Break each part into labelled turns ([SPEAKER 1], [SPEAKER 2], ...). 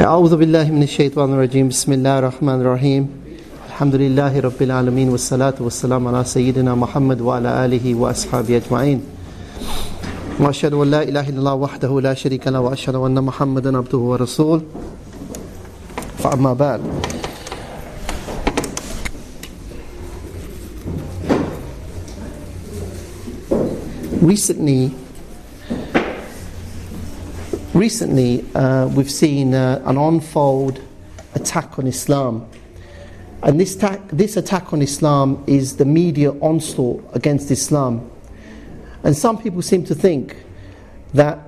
[SPEAKER 1] أعوذ بالله من الشيطان الرجيم بسم الله الرحمن الرحيم الحمد لله رب العالمين والصلاة والسلام على سيدنا محمد وعلى آله وأصحابه أجمعين وأشهد أن لا إله إلا الله وحده لا شريك له وأشهد أن محمدا عبده ورسوله فأما بعد Recently, recently uh, we've seen uh, an unfold attack on Islam. And this, ta- this attack on Islam is the media onslaught against Islam. And some people seem to think that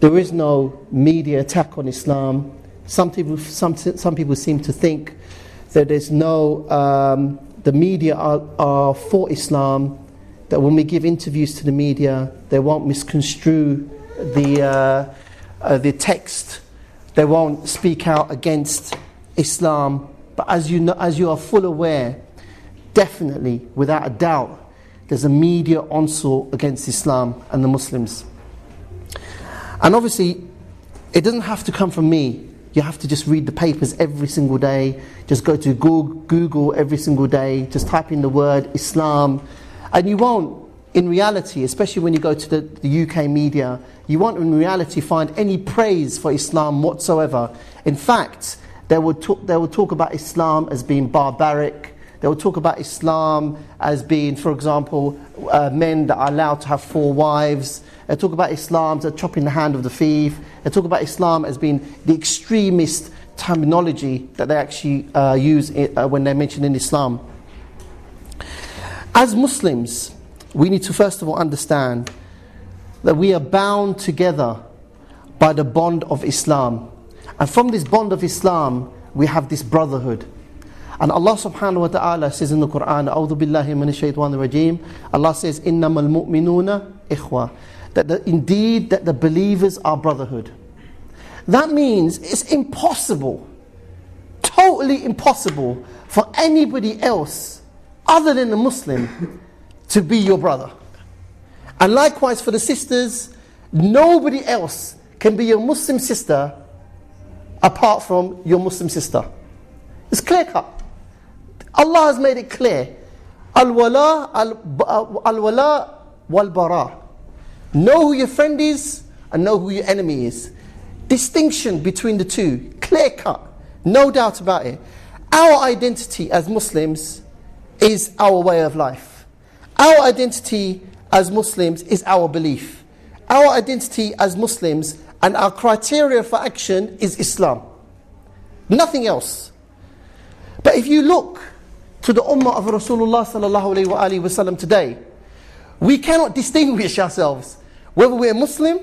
[SPEAKER 1] there is no media attack on Islam. Some people, some, some people seem to think that there's no, um, the media are, are for Islam, that when we give interviews to the media, they won't misconstrue the, uh, uh, the text, they won't speak out against Islam. But as you, know, as you are full aware, definitely, without a doubt, there's a media onslaught against Islam and the Muslims. And obviously, it doesn't have to come from me. You have to just read the papers every single day. Just go to Google every single day. Just type in the word Islam and you won't, in reality, especially when you go to the, the UK media, you won't in reality find any praise for Islam whatsoever. In fact, they will talk, they will talk about Islam as being barbaric. They will talk about Islam as being, for example, uh, men that are allowed to have four wives. They talk about Islam as chopping the hand of the thief. They talk about Islam as being the extremist terminology that they actually uh, use uh, when they're mentioning Islam. As Muslims, we need to first of all understand that we are bound together by the bond of Islam. And from this bond of Islam, we have this brotherhood. And Allah subhanahu wa ta'ala says in the Quran, A'udhu billahi min shaytan rajim, Allah says, Innamal mu'minuna ikhwa. That the, indeed that the believers are brotherhood. That means it's impossible, totally impossible for anybody else other than a Muslim to be your brother. And likewise for the sisters, nobody else can be your Muslim sister apart from your Muslim sister. It's clear cut. Allah has made it clear. Al uh, wala, al wala wal bara. Know who your friend is and know who your enemy is. Distinction between the two, clear cut, no doubt about it. Our identity as Muslims is our way of life. Our identity as Muslims is our belief. Our identity as Muslims and our criteria for action is Islam. Nothing else. But if you look to the ummah of Rasulullah sallallahu wasallam today, we cannot distinguish ourselves whether we're Muslim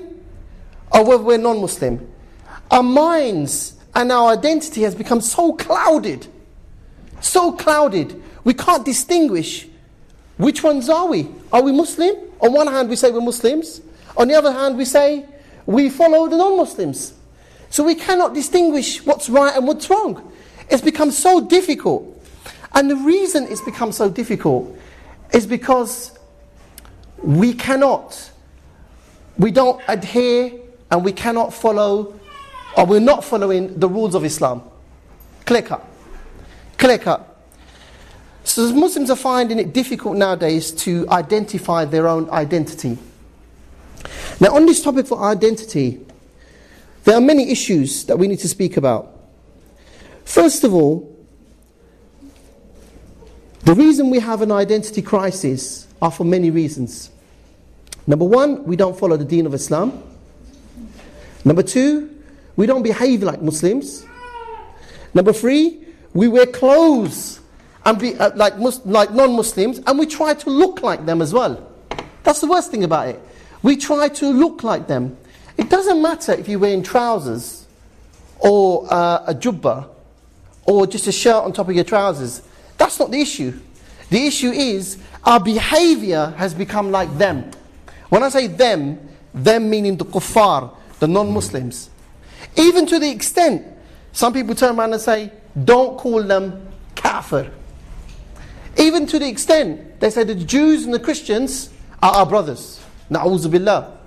[SPEAKER 1] or whether we're non-Muslim. Our minds and our identity has become so clouded, so clouded we can't distinguish which ones are we? Are we Muslim? On one hand, we say we're Muslims. On the other hand, we say we follow the non Muslims. So we cannot distinguish what's right and what's wrong. It's become so difficult. And the reason it's become so difficult is because we cannot, we don't adhere and we cannot follow, or we're not following the rules of Islam. Clear cut. Clear cut. So Muslims are finding it difficult nowadays to identify their own identity. Now, on this topic for identity, there are many issues that we need to speak about. First of all, the reason we have an identity crisis are for many reasons. Number one, we don't follow the deen of Islam. Number two, we don't behave like Muslims. Number three, we wear clothes and be uh, like, like non Muslims, and we try to look like them as well. That's the worst thing about it. We try to look like them. It doesn't matter if you're wearing trousers or uh, a jubba or just a shirt on top of your trousers. That's not the issue. The issue is our behavior has become like them. When I say them, them meaning the kuffar, the non Muslims. Even to the extent, some people turn around and say, don't call them kafir. Even to the extent they say the Jews and the Christians are our brothers. Billah.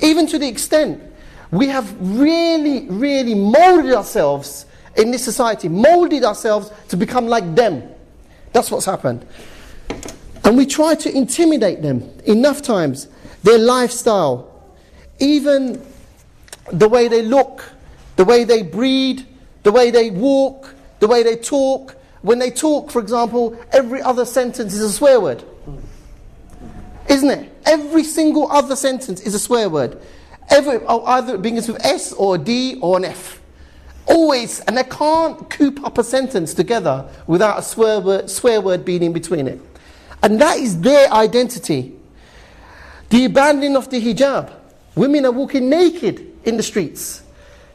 [SPEAKER 1] Even to the extent we have really, really molded ourselves in this society, molded ourselves to become like them. That's what's happened. And we try to intimidate them enough times. Their lifestyle, even the way they look, the way they breed, the way they walk, the way they talk. When they talk, for example, every other sentence is a swear word. Isn't it? Every single other sentence is a swear word. Every, oh, either it begins with S or a D or an F. Always, and they can't coop up a sentence together without a swear word, swear word being in between it. And that is their identity. The abandoning of the hijab. Women are walking naked in the streets.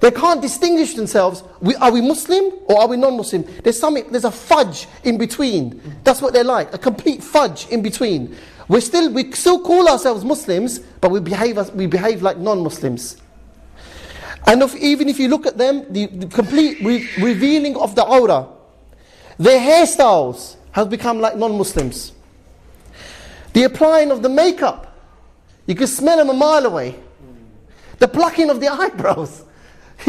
[SPEAKER 1] They can't distinguish themselves. are we Muslim or are we non-Muslim? There's something. There's a fudge in between. That's what they're like. A complete fudge in between. We still we still call ourselves Muslims, but we behave we behave like non-Muslims. And if, even if you look at them, the, the complete re revealing of the aura, their hairstyles have become like non-Muslims. The applying of the makeup, you can smell them a mile away. The plucking of the eyebrows,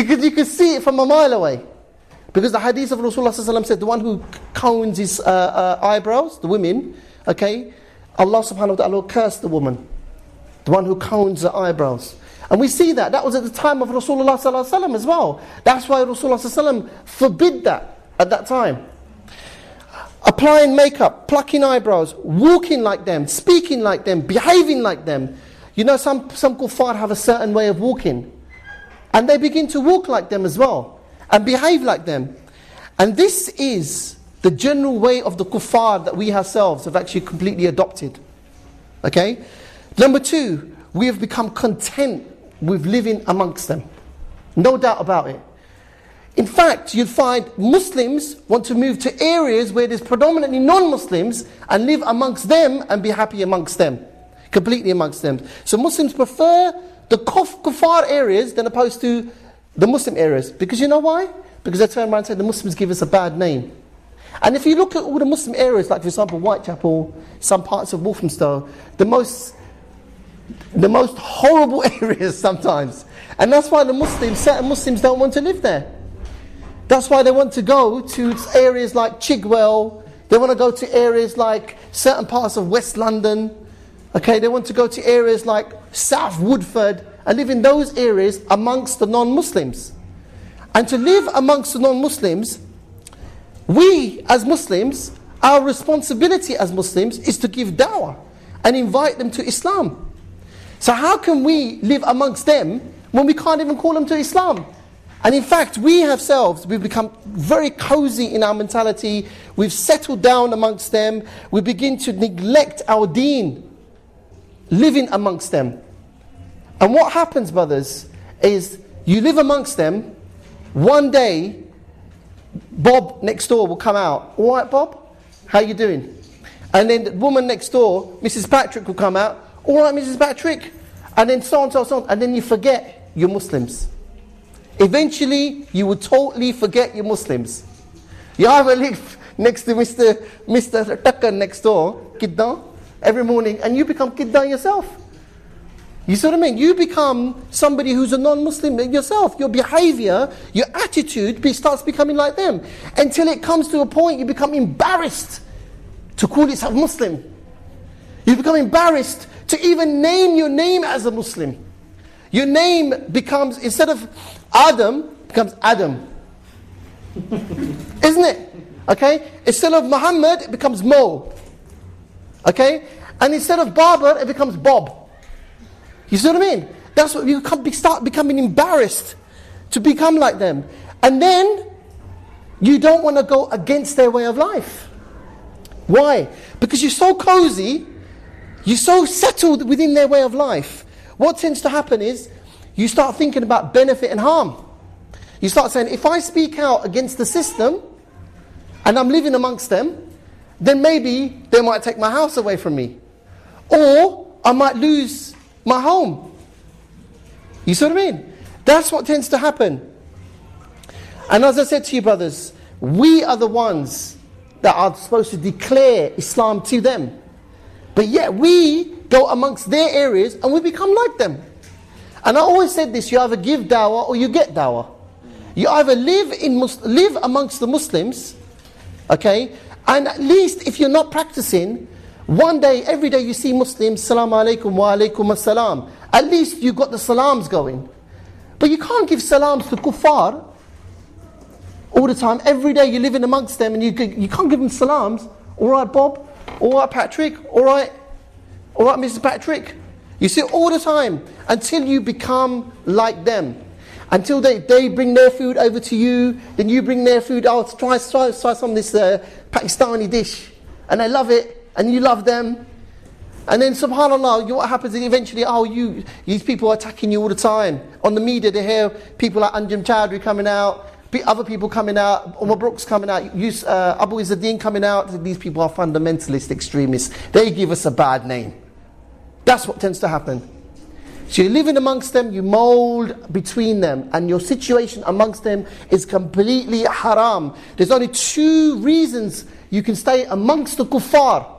[SPEAKER 1] could, you could see it from a mile away. Because the hadith of Rasulullah said, the one who cones his uh, uh, eyebrows, the women, okay, Allah subhanahu wa ta'ala cursed the woman, the one who cones the eyebrows. And we see that. That was at the time of Rasulullah as well. That's why Rasulullah forbid that at that time. Applying makeup, plucking eyebrows, walking like them, speaking like them, behaving like them. You know, some, some kuffar have a certain way of walking. And they begin to walk like them as well. And behave like them. And this is the general way of the kuffar that we ourselves have actually completely adopted. Okay? Number two, we have become content with living amongst them. No doubt about it. In fact, you'd find Muslims want to move to areas where there's predominantly non Muslims and live amongst them and be happy amongst them. Completely amongst them. So Muslims prefer the kuffar areas than opposed to the Muslim areas. Because you know why? Because they turn around and say the Muslims give us a bad name. And if you look at all the Muslim areas, like for example Whitechapel, some parts of Walthamstow, the most the most horrible areas sometimes. And that's why the Muslims, certain Muslims don't want to live there. That's why they want to go to areas like Chigwell, they want to go to areas like certain parts of West London. Okay, they want to go to areas like South Woodford and live in those areas amongst the non Muslims. And to live amongst the non Muslims we, as Muslims, our responsibility as Muslims is to give da'wah and invite them to Islam. So, how can we live amongst them when we can't even call them to Islam? And in fact, we ourselves, we've become very cozy in our mentality. We've settled down amongst them. We begin to neglect our deen, living amongst them. And what happens, brothers, is you live amongst them. One day, Bob next door will come out. All right, Bob? How you doing? And then the woman next door, Mrs. Patrick, will come out. All right, Mrs. Patrick. And then so on, so on, so on. And then you forget you're Muslims. Eventually, you will totally forget you're Muslims. You either live next to Mr. Mr. Tucker next door, Kidda, every morning, and you become Kidda yourself. You see what I mean? You become somebody who's a non-Muslim yourself. Your behavior, your attitude be, starts becoming like them. Until it comes to a point you become embarrassed to call yourself Muslim. You become embarrassed to even name your name as a Muslim. Your name becomes, instead of Adam, becomes Adam. Isn't it? Okay? Instead of Muhammad, it becomes Mo. Okay? And instead of Barber, it becomes Bob. You see what I mean? That's what you start becoming embarrassed to become like them. And then you don't want to go against their way of life. Why? Because you're so cozy, you're so settled within their way of life. What tends to happen is you start thinking about benefit and harm. You start saying, if I speak out against the system and I'm living amongst them, then maybe they might take my house away from me. Or I might lose my home. You see what I mean? That's what tends to happen. And as I said to you, brothers, we are the ones that are supposed to declare Islam to them. But yet we go amongst their areas and we become like them. And I always said this you either give dawah or you get dawah. You either live, in live amongst the Muslims, okay, and at least if you're not practicing, one day, every day you see Muslims, salam alaikum wa alaikum assalam. At least you got the salams going. But you can't give salams to kuffar all the time. Every day you're living amongst them and you, you can't give them salams. All right, Bob? All right, Patrick? All right? All right, Mrs. Patrick? You see, all the time until you become like them. Until they, they bring their food over to you, then you bring their food. Oh, try, try, try some of this uh, Pakistani dish. And they love it, and you love them. And then, subhanAllah, what happens is eventually? Oh, you, these people are attacking you all the time. On the media, they hear people like Anjem Choudary coming out, other people coming out, Omar Brooks coming out, uh, Abu Izzuddin coming out. These people are fundamentalist extremists. They give us a bad name. That's what tends to happen. So you're living amongst them, you mold between them, and your situation amongst them is completely haram. There's only two reasons you can stay amongst the kuffar,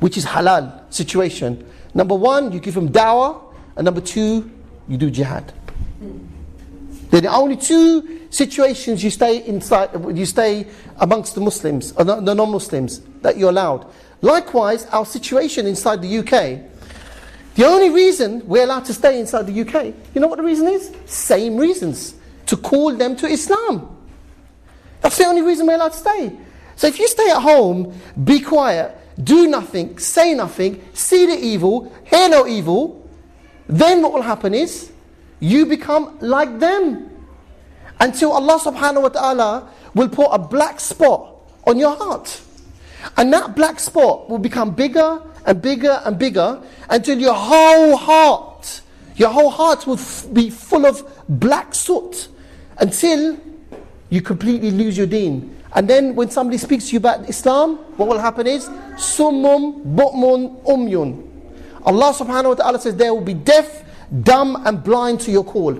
[SPEAKER 1] which is halal situation. Number one, you give them dawah, and number two, you do jihad. They're the only two situations you stay inside, you stay amongst the Muslims, uh, or the non-Muslims, that you're allowed. Likewise, our situation inside the UK, the only reason we're allowed to stay inside the UK, you know what the reason is? Same reasons. To call them to Islam. That's the only reason we're allowed to stay. So if you stay at home, be quiet, do nothing, say nothing, see the evil, hear no evil, then what will happen is you become like them. Until Allah subhanahu wa ta'ala will put a black spot on your heart. And that black spot will become bigger and bigger and bigger until your whole heart, your whole heart will be full of black soot until you completely lose your deen. And then when somebody speaks to you about Islam, what will happen is summum bu'mun umyun. Allah subhanahu wa ta'ala says there will be deaf dumb and blind to your call.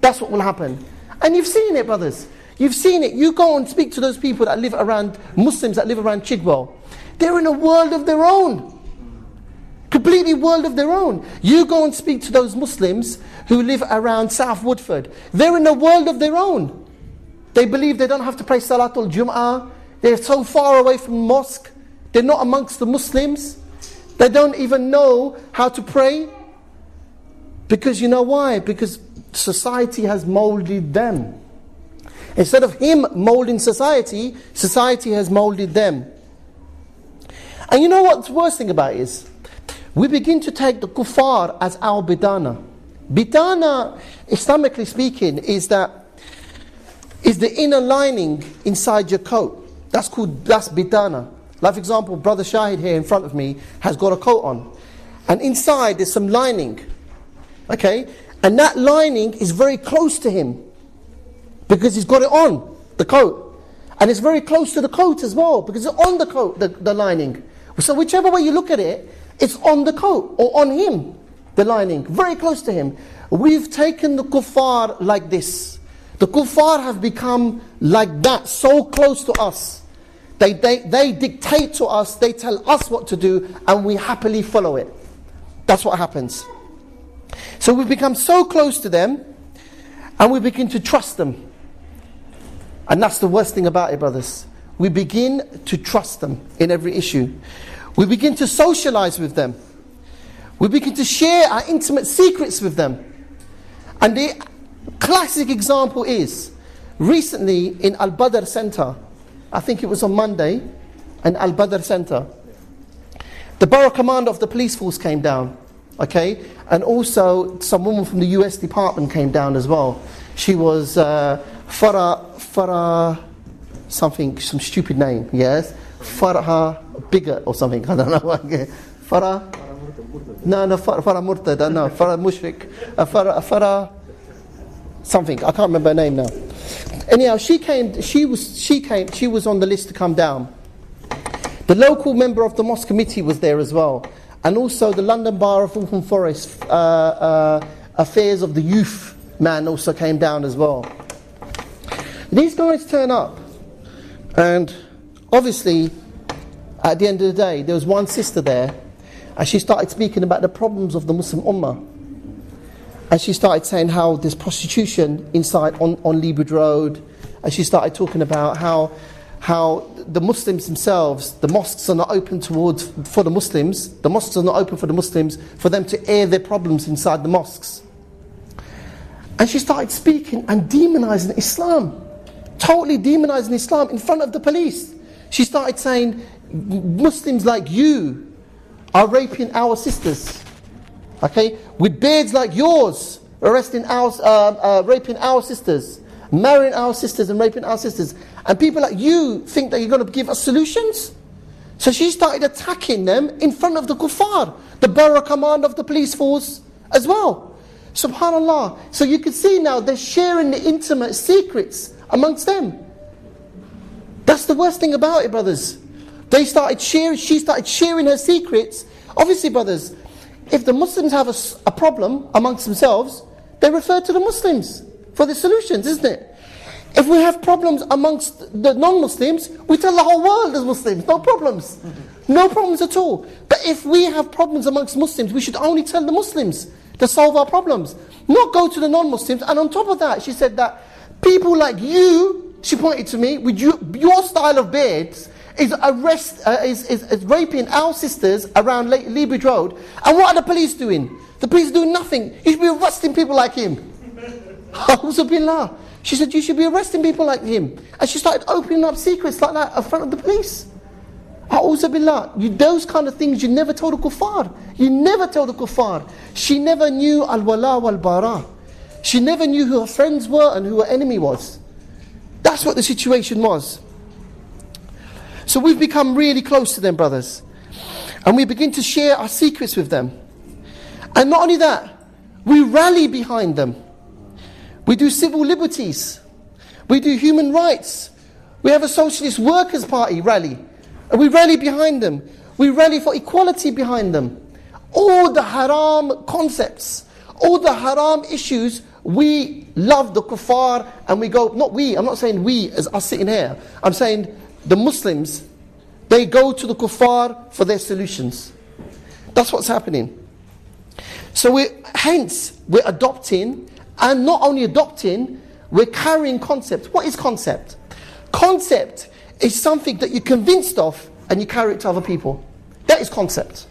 [SPEAKER 1] That's what will happen. And you've seen it, brothers. You've seen it. You go and speak to those people that live around, Muslims that live around Chigwell. They're in a world of their own. Completely world of their own. You go and speak to those Muslims who live around South Woodford. They're in a world of their own. They believe they don't have to pray Salatul Jum'ah. They're so far away from mosque. They're not amongst the Muslims. They don't even know how to pray. Because you know why? Because society has molded them. Instead of him molding society, society has molded them. And you know what the worst thing about it is? We begin to take the kuffar as our bidana. Bidana, Islamically speaking, is that is the inner lining inside your coat. That's called that's bidana. Like for example, brother Shahid here in front of me has got a coat on. And inside there's some lining. Okay? And that lining is very close to him because he's got it on, the coat. And it's very close to the coat as well because it's on the coat, the, the lining. So, whichever way you look at it, it's on the coat or on him, the lining, very close to him. We've taken the kuffar like this. The kuffar have become like that, so close to us. They, they, they dictate to us, they tell us what to do, and we happily follow it. That's what happens. So we become so close to them and we begin to trust them. And that's the worst thing about it, brothers. We begin to trust them in every issue. We begin to socialize with them. We begin to share our intimate secrets with them. And the classic example is recently in Al Badr Center, I think it was on Monday, in Al Badr Center, the borough commander of the police force came down Okay? And also, some woman from the US department came down as well. She was uh, Farah, Farah, something, some stupid name, yes? Farah Bigger or something, I don't know. Farah? No, no, Farah, Murtada, no, Farah Mushrik, uh, Farah, Farah, something, I can't remember her name now. Anyhow, she came, she was, she came, she was on the list to come down. The local member of the mosque committee was there as well and also the London Borough of Waltham Forest uh, uh, affairs of the youth man also came down as well. These guys turn up, and obviously, at the end of the day, there was one sister there, and she started speaking about the problems of the Muslim Ummah. And she started saying how there's prostitution inside on, on Lea Bridge Road. And she started talking about how, how the Muslims themselves, the mosques are not open towards for the Muslims. The mosques are not open for the Muslims for them to air their problems inside the mosques. And she started speaking and demonizing Islam, totally demonizing Islam in front of the police. She started saying, Muslims like you are raping our sisters. Okay, with beards like yours, arresting our, uh, uh, raping our sisters, marrying our sisters and raping our sisters. And people like you think that you're going to give us solutions? So she started attacking them in front of the kuffar, the borough command of the police force as well. Subhanallah. So you can see now they're sharing the intimate secrets amongst them. That's the worst thing about it, brothers. They started sharing, she started sharing her secrets. Obviously, brothers, if the Muslims have a, a problem amongst themselves, they refer to the Muslims for the solutions, isn't it? If we have problems amongst the non-Muslims, we tell the whole world as Muslims, no problems. Mm-hmm. No problems at all. But if we have problems amongst Muslims, we should only tell the Muslims to solve our problems. Not go to the non-Muslims. And on top of that, she said that people like you, she pointed to me, with you, your style of beards, is, arrest, uh, is, is, is, raping our sisters around Le- Lea Bridge Road. And what are the police doing? The police doing nothing. You should be arresting people like him. she said, You should be arresting people like him. And she started opening up secrets like that in front of the police. You, those kind of things you never told the kuffar. You never told the kuffar. She never knew al wala wal bara. She never knew who her friends were and who her enemy was. That's what the situation was. So we've become really close to them, brothers. And we begin to share our secrets with them. And not only that, we rally behind them. We do civil liberties. We do human rights. We have a Socialist Workers' Party rally. And we rally behind them. We rally for equality behind them. All the haram concepts, all the haram issues, we love the kuffar and we go, not we, I'm not saying we as us sitting here. I'm saying the Muslims, they go to the kuffar for their solutions. That's what's happening. So we hence we're adopting, and not only adopting, we're carrying concept. What is concept? Concept is something that you're convinced of and you carry it to other people. That is concept.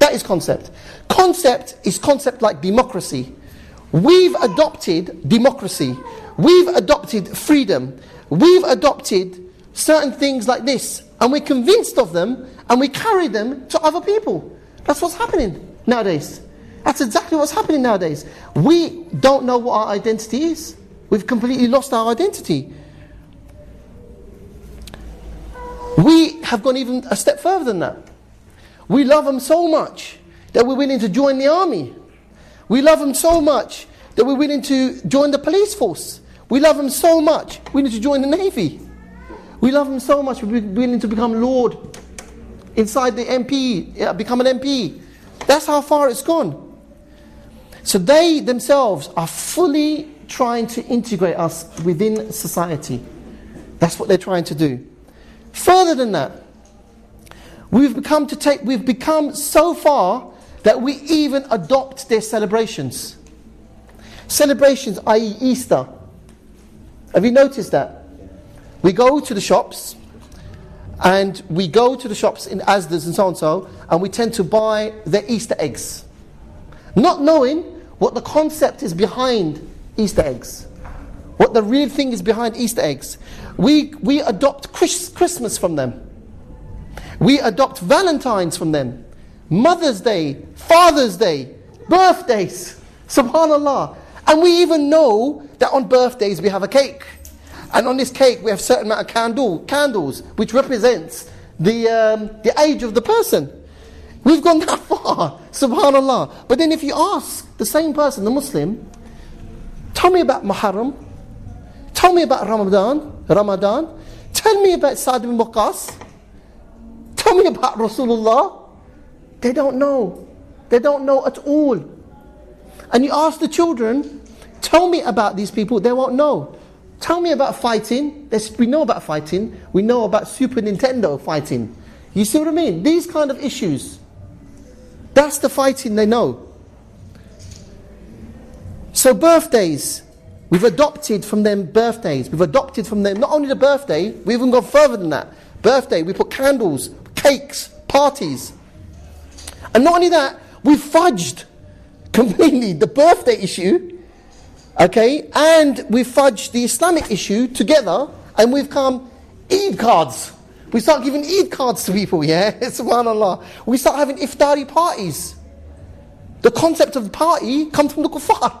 [SPEAKER 1] That is concept. Concept is concept like democracy. We've adopted democracy. We've adopted freedom. We've adopted certain things like this, and we're convinced of them, and we carry them to other people. That's what's happening nowadays. That's exactly what's happening nowadays. We don't know what our identity is. We've completely lost our identity. We have gone even a step further than that. We love them so much that we're willing to join the army. We love them so much that we're willing to join the police force. We love them so much, we need to join the navy. We love him so much, we're willing to become Lord inside the MP, yeah, become an MP. That's how far it's gone. So they themselves are fully trying to integrate us within society. That's what they're trying to do. Further than that, we've become to take we've become so far that we even adopt their celebrations. Celebrations, i.e., Easter. Have you noticed that? We go to the shops, and we go to the shops in Asda's and so on and so, and we tend to buy their Easter eggs. Not knowing what the concept is behind Easter eggs. What the real thing is behind Easter eggs. We, we adopt Chris, Christmas from them. We adopt Valentine's from them. Mother's Day, Father's Day, birthdays. Subhanallah. And we even know that on birthdays we have a cake. And on this cake, we have certain amount of candle, candles, which represents the, um, the age of the person. We've gone that far, subhanAllah. But then if you ask the same person, the Muslim, tell me about Muharram, tell me about Ramadan, Ramadan, tell me about Sa'd bin Waqqas, tell me about Rasulullah. They don't know. They don't know at all. And you ask the children, tell me about these people, they won't know. Tell me about fighting. There's, we know about fighting. We know about Super Nintendo fighting. You see what I mean? These kind of issues. That's the fighting they know. So birthdays, we've adopted from them birthdays. We've adopted from them not only the birthday, we've even gone further than that. Birthday, we put candles, cakes, parties. And not only that, we've fudged completely the birthday issue, okay, and we fudged the Islamic issue together, and we've come Eid cards. We start giving Eid cards to people, yeah? SubhanAllah. We start having iftari parties. The concept of party comes from the kuffar.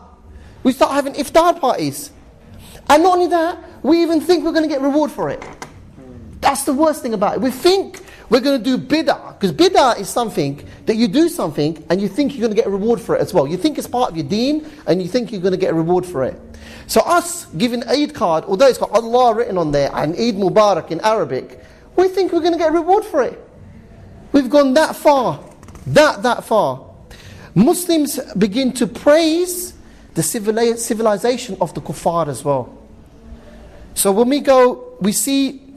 [SPEAKER 1] We start having iftar parties. And not only that, we even think we're going to get reward for it. That's the worst thing about it. We think we're going to do bid'ah. Because bid'ah is something that you do something and you think you're going to get a reward for it as well. You think it's part of your deen and you think you're going to get a reward for it. So us giving Eid card, although it's got Allah written on there and Eid Mubarak in Arabic, we think we're going to get a reward for it. We've gone that far. That, that far. Muslims begin to praise the civilization of the kuffar as well. So when we go, we see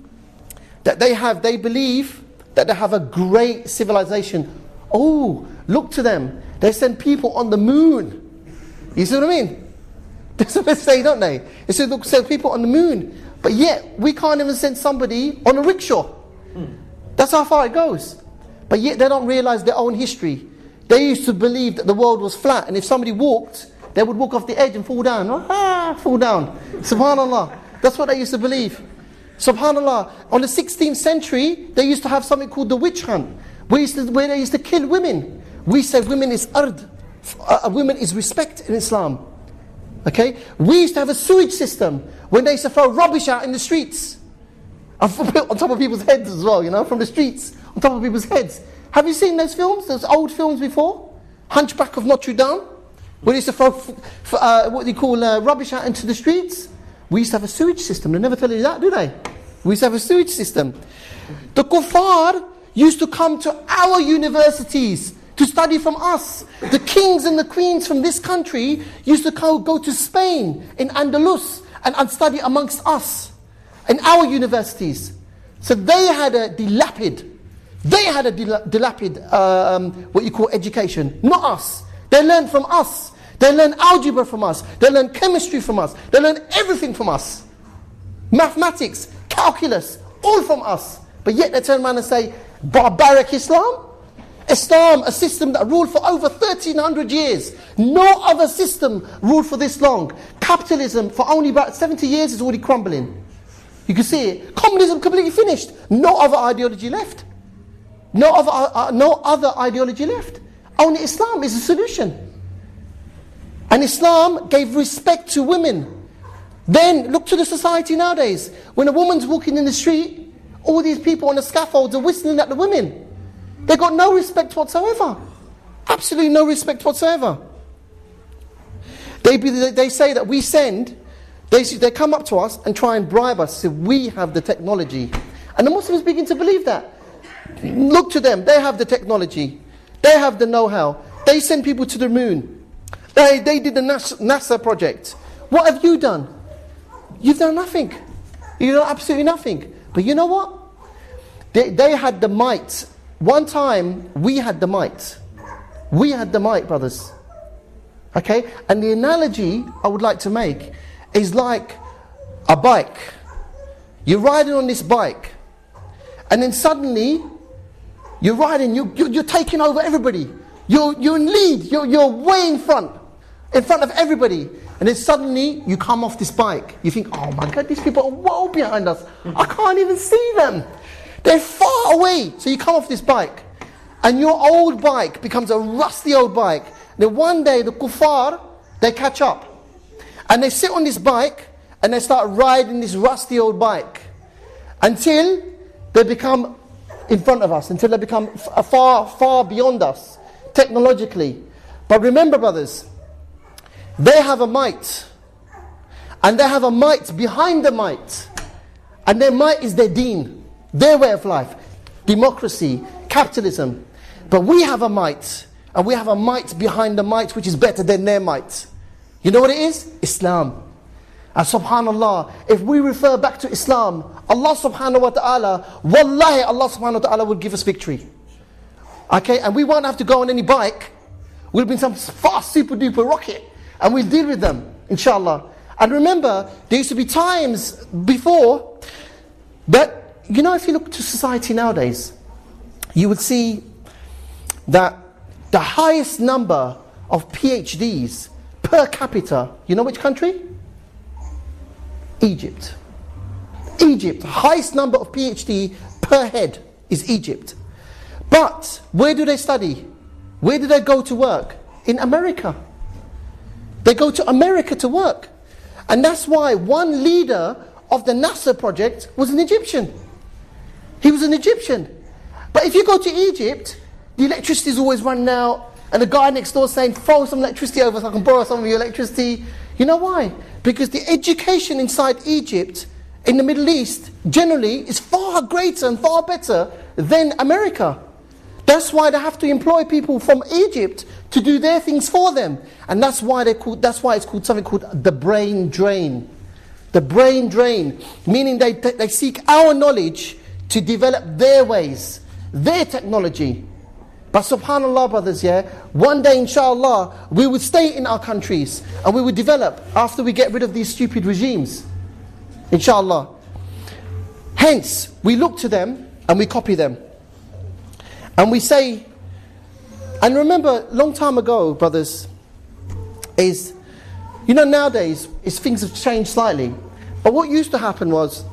[SPEAKER 1] that they have, they believe that they have a great civilization. Oh, look to them. They send people on the moon. You see what I mean? That's what they say, don't they? They say, look, send people on the moon. But yet, we can't even send somebody on a rickshaw. That's how far it goes. But yet, they don't realize their own history. They used to believe that the world was flat, and if somebody walked, they would walk off the edge and fall down. Ah, fall down. Subhanallah. That's what they used to believe. Subhanallah, on the 16th century, they used to have something called the witch hunt, where, to, where they used to kill women. We say women is ard, a woman is respect in Islam. Okay? We used to have a sewage system when they used to throw rubbish out in the streets. On top of people's heads as well, you know, from the streets, on top of people's heads. Have you seen those films, those old films before? Hunchback of Notre Dame? Where they used to throw uh, what they call uh, rubbish out into the streets? We used to have a sewage system. They never tell you that, do they? We used to have a sewage system. The kuffar used to come to our universities to study from us. The kings and the queens from this country used to go to Spain, in Andalus, and study amongst us, in our universities. So they had a dilapid, they had a dilapid, um, what you call education, not us. They learned from us. They learn algebra from us. They learn chemistry from us. They learn everything from us. Mathematics, calculus, all from us. But yet they turn around and say, barbaric Islam? Islam, a system that ruled for over 1300 years. No other system ruled for this long. Capitalism, for only about 70 years, is already crumbling. You can see it. Communism completely finished. No other ideology left. No other, uh, no other ideology left. Only Islam is the solution. And Islam gave respect to women. Then look to the society nowadays. When a woman's walking in the street, all these people on the scaffolds are whistling at the women. They've got no respect whatsoever. Absolutely no respect whatsoever. They, they say that we send, they, they come up to us and try and bribe us, so we have the technology. And the Muslims begin to believe that. Look to them, they have the technology, they have the know how. They send people to the moon. They, they did the NASA project. What have you done? You've done nothing. You've done absolutely nothing. But you know what? They, they had the might. One time, we had the might. We had the might, brothers. Okay? And the analogy I would like to make is like a bike. You're riding on this bike, and then suddenly you're riding, you, you, you're taking over everybody. You're, you're in lead, you're, you're way in front in front of everybody. And then suddenly you come off this bike. You think, oh my God, these people are well behind us. I can't even see them. They're far away. So you come off this bike. And your old bike becomes a rusty old bike. Then one day the kuffar, they catch up. And they sit on this bike and they start riding this rusty old bike. Until they become in front of us. Until they become far, far beyond us. Technologically. But remember brothers, they have a might. And they have a might behind the might. And their might is their deen, their way of life, democracy, capitalism. But we have a might. And we have a might behind the might which is better than their might. You know what it is? Islam. And subhanAllah, if we refer back to Islam, Allah subhanahu wa ta'ala, wallahi Allah subhanahu wa ta'ala will give us victory. Okay, and we won't have to go on any bike. We'll be in some fast super duper rocket and we'll deal with them, inshallah. And remember, there used to be times before that, you know, if you look to society nowadays, you would see that the highest number of PhDs per capita, you know which country? Egypt. Egypt, highest number of PhD per head is Egypt. But where do they study? Where do they go to work? In America. They go to America to work. And that's why one leader of the NASA project was an Egyptian. He was an Egyptian. But if you go to Egypt, the electricity is always running out, and the guy next door saying, throw some electricity over so I can borrow some of your electricity. You know why? Because the education inside Egypt, in the Middle East, generally is far greater and far better than America. That's why they have to employ people from Egypt to do their things for them. And that's why, they call, that's why it's called something called the brain drain. The brain drain, meaning they, they seek our knowledge to develop their ways, their technology. But subhanAllah, brothers, yeah, one day, inshallah, we would stay in our countries and we would develop after we get rid of these stupid regimes. Inshallah. Hence, we look to them and we copy them. And we say, and remember, long time ago, brothers, is, you know, nowadays, is things have changed slightly. But what used to happen was,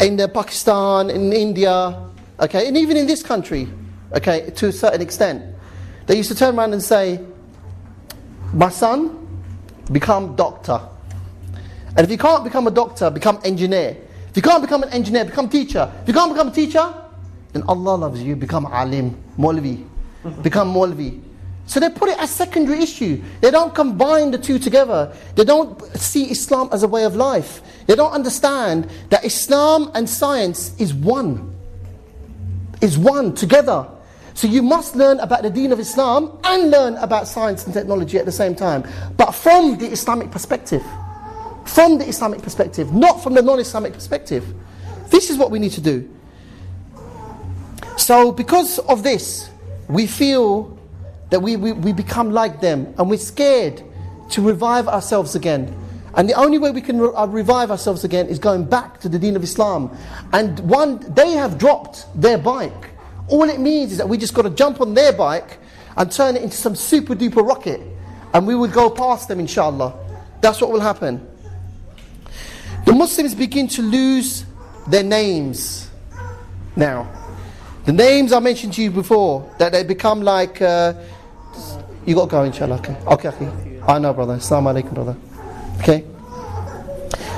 [SPEAKER 1] in Pakistan, in India, okay, and even in this country, okay, to a certain extent, they used to turn around and say, my son, become doctor. And if you can't become a doctor, become engineer. If you can't become an engineer, become teacher. If you can't become a teacher, then Allah loves you, become alim, Molvi, become Molvi. So they put it as secondary issue. They don't combine the two together. They don't see Islam as a way of life. They don't understand that Islam and science is one. Is one together. So you must learn about the deen of Islam and learn about science and technology at the same time. But from the Islamic perspective. From the Islamic perspective, not from the non-Islamic perspective. This is what we need to do. So, because of this, we feel that we, we, we become like them and we're scared to revive ourselves again. And the only way we can re- uh, revive ourselves again is going back to the deen of Islam. And one, they have dropped their bike. All it means is that we just got to jump on their bike and turn it into some super duper rocket. And we will go past them, inshallah. That's what will happen. The Muslims begin to lose their names now. The names I mentioned to you before, that they become like. Uh, you got to go, inshallah. Okay, okay, okay. I know, brother. Assalamu alaikum, brother. Okay.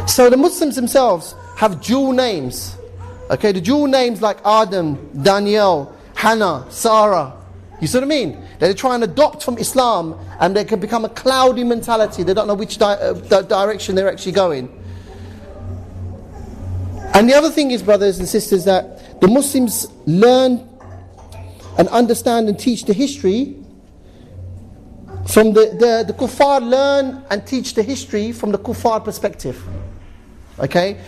[SPEAKER 1] So the Muslims themselves have dual names. Okay, the dual names like Adam, Daniel, Hannah, Sarah. You see what I mean? They try and adopt from Islam and they can become a cloudy mentality. They don't know which di- uh, direction they're actually going. And the other thing is, brothers and sisters, that the Muslims learn and understand and teach the history from the, the, the kuffar learn and teach the history from the kuffar perspective. Okay?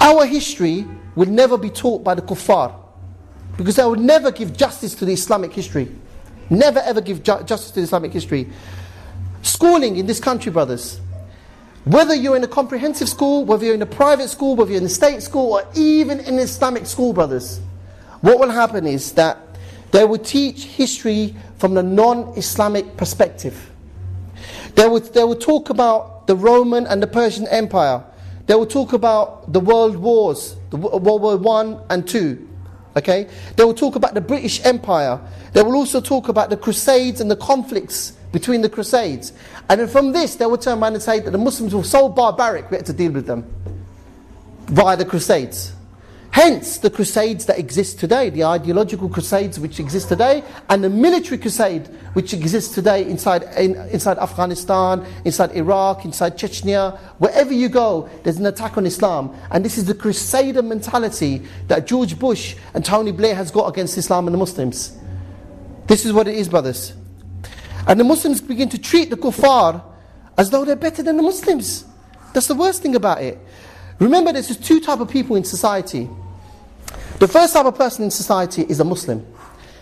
[SPEAKER 1] Our history will never be taught by the kuffar because they would never give justice to the Islamic history. Never ever give ju- justice to the Islamic history. Schooling in this country, brothers, whether you're in a comprehensive school, whether you're in a private school, whether you're in a state school, or even in Islamic school, brothers, what will happen is that they will teach history from the non Islamic perspective. They will, they will talk about the Roman and the Persian Empire. They will talk about the world wars, the World War One and Two. Okay? They will talk about the British Empire. They will also talk about the Crusades and the conflicts between the Crusades. And then from this, they would turn around and say that the Muslims were so barbaric, we had to deal with them via the Crusades. Hence, the crusades that exist today, the ideological crusades which exist today, and the military crusade which exists today inside, in, inside Afghanistan, inside Iraq, inside Chechnya, wherever you go, there's an attack on Islam. And this is the crusader mentality that George Bush and Tony Blair has got against Islam and the Muslims. This is what it is, brothers. And the Muslims begin to treat the kuffar as though they're better than the Muslims. That's the worst thing about it. Remember, there's just two type of people in society. The first type of person in society is a Muslim.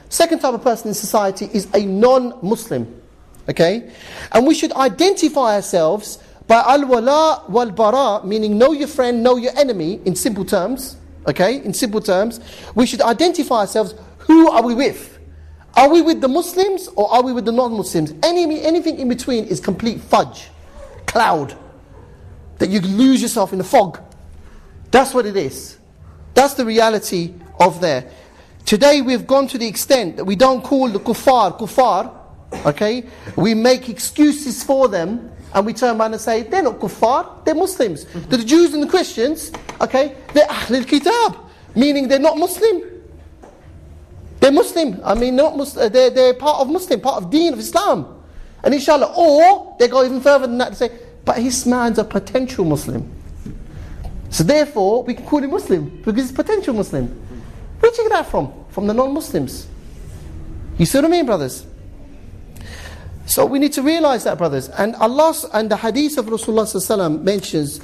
[SPEAKER 1] Second type of person in society is a non-Muslim. Okay? And we should identify ourselves by al-wala wal-bara, meaning know your friend, know your enemy, in simple terms. Okay? In simple terms. We should identify ourselves, who are we with? Are we with the Muslims or are we with the non-Muslims? Any, anything in between is complete fudge, cloud, that you lose yourself in the fog. That's what it is. That's the reality of there. Today we've gone to the extent that we don't call the kuffar kuffar, okay? We make excuses for them and we turn around and say, they're not kuffar, they're Muslims. Mm-hmm. The Jews and the Christians, okay, they're Ahlul Kitab, meaning they're not Muslim. They're Muslim. I mean, not Muslim, uh, they're, they're part of Muslim, part of Deen of Islam. And inshallah, or they go even further than that to say, but his man's a potential Muslim. So therefore, we can call him Muslim because he's a potential Muslim. Where'd you get that from? From the non-Muslims. You see what I mean, brothers? So we need to realize that, brothers. And Allah and the hadith of Rasulullah mentions,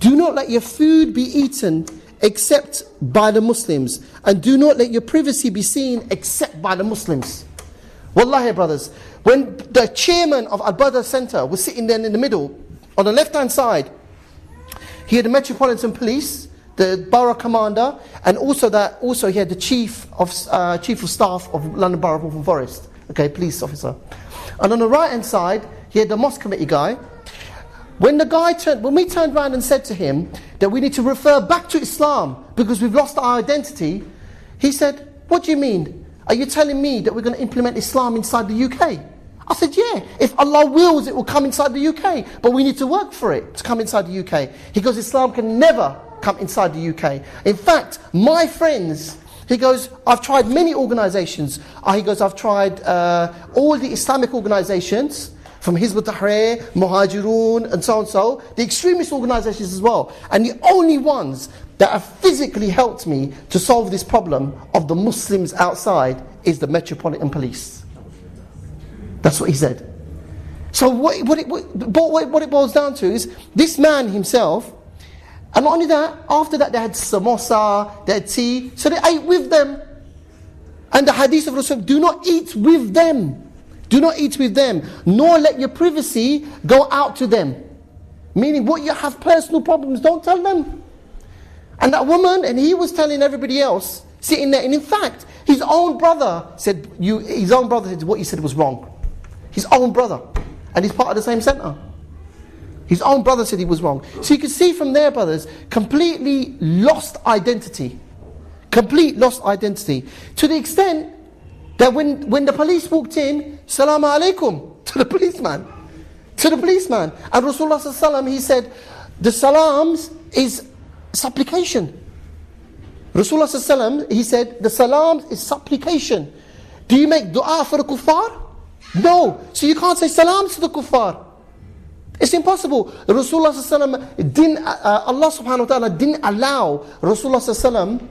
[SPEAKER 1] do not let your food be eaten except by the Muslims, and do not let your privacy be seen except by the Muslims. Wallahi, brothers, when the chairman of Al Badr Center was sitting there in the middle, on the left hand side, he had the Metropolitan Police, the borough commander, and also that also he had the chief of uh, chief of staff of London Borough of Forest, okay, police officer. And on the right hand side, he had the mosque committee guy. When the guy turned, when we turned around and said to him that we need to refer back to Islam because we've lost our identity, he said, What do you mean? Are you telling me that we're going to implement Islam inside the UK? I said, Yeah, if Allah wills, it will come inside the UK, but we need to work for it to come inside the UK. He goes, Islam can never come inside the UK. In fact, my friends, he goes, I've tried many organizations. Uh, he goes, I've tried uh, all the Islamic organizations from Hizb ut-Tahrir, Muhajirun, and so on and so, the extremist organizations as well. And the only ones that have physically helped me to solve this problem of the Muslims outside is the Metropolitan Police. That's what he said. So what, what, it, what, what it boils down to is this man himself and not only that, after that they had samosa, they had tea, so they ate with them. And the hadith of Rasul, do not eat with them. Do not eat with them, nor let your privacy go out to them. Meaning, what you have personal problems, don't tell them. And that woman, and he was telling everybody else, sitting there, and in fact, his own brother said, you, his own brother said, what you said was wrong. His own brother. And he's part of the same center. His own brother said he was wrong. So you can see from there, brothers, completely lost identity. Complete lost identity. To the extent that when, when the police walked in, Salaam alaikum, to the policeman. To the policeman. And Rasulullah he said, the salams is supplication. Rasulullah he said, the salams is supplication. Do you make dua for the kuffar? No. So you can't say salams to the kuffar. It's impossible. Rasulullah didn't, uh, uh, Allah subhanahu wa ta'ala didn't allow Rasulullah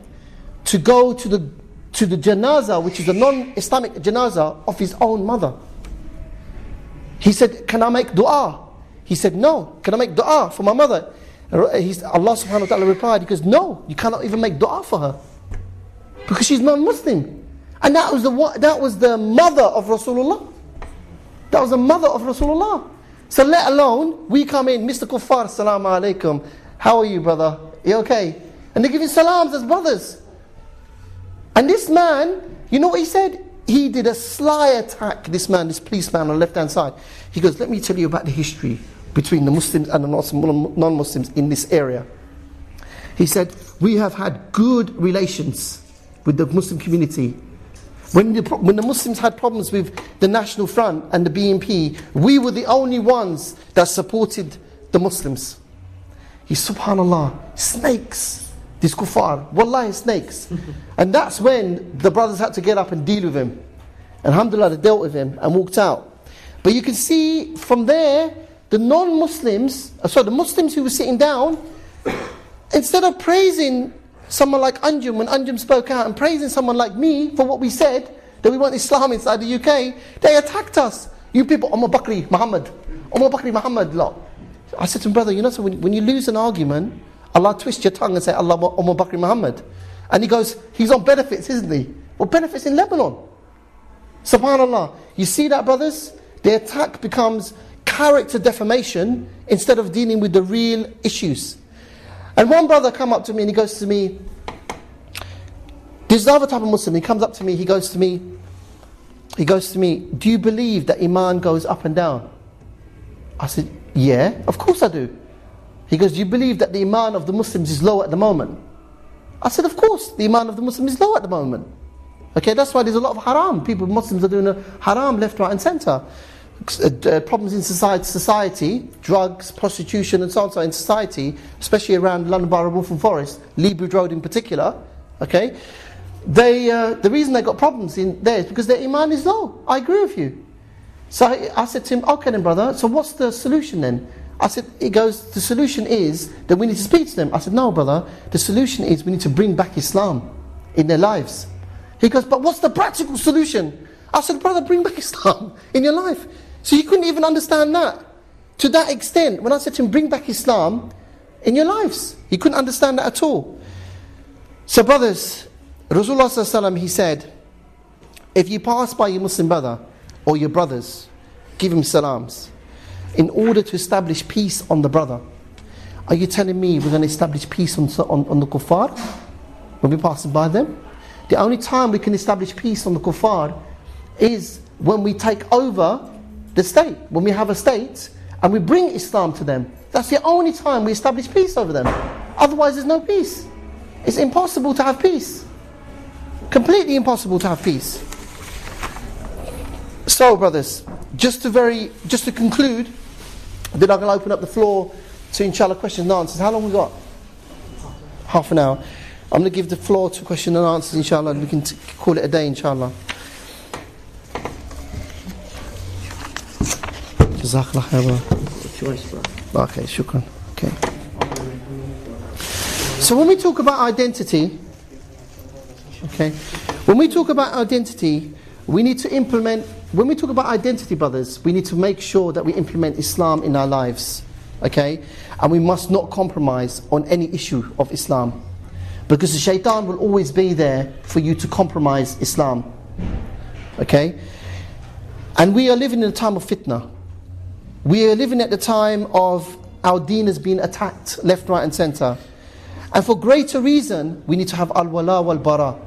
[SPEAKER 1] to go to the, to the janazah, which is a non-Islamic janazah of his own mother. He said, can I make dua? He said, no. Can I make dua for my mother? He's, Allah subhanahu wa ta'ala replied, he goes, no, you cannot even make dua for her. Because she's non-Muslim. And that was the, that was the mother of Rasulullah. That was the mother of Rasulullah. So let alone, we come in, Mr. Kuffar, Assalamu alaikum. How are you, brother? You okay? And they give you salams as brothers. And this man, you know what he said? He did a sly attack, this man, this policeman on the left hand side. He goes, Let me tell you about the history between the Muslims and the non Muslims in this area. He said, We have had good relations with the Muslim community when the, when the Muslims had problems with the National Front and the BNP, we were the only ones that supported the Muslims. He, subhanAllah, snakes, these kuffar, wallahi, snakes. and that's when the brothers had to get up and deal with him. And alhamdulillah, they dealt with him and walked out. But you can see from there, the non Muslims, uh, sorry, the Muslims who were sitting down, instead of praising someone like Anjum, when Anjum spoke out and praising someone like me for what we said, that we want Islam inside the UK, they attacked us. You people, Umar Bakri, Muhammad. Umar Bakri, Muhammad, lot. I said to him, brother, you know, so when, when you lose an argument, Allah twists your tongue and say, Allah, Umar Bakri, Muhammad. And he goes, he's on benefits, isn't he? Well, benefits in Lebanon. Subhanallah. You see that, brothers? the attack becomes character defamation instead of dealing with the real issues. And one brother come up to me and he goes to me, this is other type of Muslim, he comes up to me, he goes to me, he goes to me, do you believe that Iman goes up and down? I said, yeah, of course I do. He goes, do you believe that the Iman of the Muslims is low at the moment? I said, of course, the Iman of the Muslim is low at the moment. Okay, that's why there's a lot of haram. People, Muslims are doing a haram left, right and centre. Uh, uh, problems in society, society, drugs, prostitution and so on so in society, especially around London Borough Waltham Forest, Lea Bridge Road in particular, okay, they, uh, the reason they got problems in there is because their iman is low. I agree with you. So I, I said to him, okay then brother, so what's the solution then? I said, he goes, the solution is that we need to speak to them. I said, no brother, the solution is we need to bring back Islam in their lives. He goes, but what's the practical solution? I said, brother, bring back Islam in your life. So he couldn't even understand that. To that extent, when I said to him, bring back Islam in your lives, he couldn't understand that at all. So, brothers, Rasulullah he said, if you pass by your Muslim brother or your brothers, give him salams in order to establish peace on the brother. Are you telling me we're going to establish peace on, on, on the kuffar when we pass by them? The only time we can establish peace on the kuffar is when we take over the state, when we have a state and we bring Islam to them. That's the only time we establish peace over them. Otherwise, there's no peace. It's impossible to have peace. Completely impossible to have peace. So, brothers, just to very, just to conclude, then I'm going to open up the floor to inshallah questions and answers. How long we got? Half an hour. I'm going to give the floor to questions and answers, inshallah, and we can call it a day, inshallah. Okay, shukran. Okay. So when we talk about identity, okay, when we talk about identity, we need to implement, when we talk about identity, brothers, we need to make sure that we implement Islam in our lives, okay? And we must not compromise on any issue of Islam. Because the shaitan will always be there for you to compromise Islam, okay? And we are living in a time of fitna. We are living at the time of our deen has been attacked left, right, and center. And for greater reason, we need to have al wala wal bara.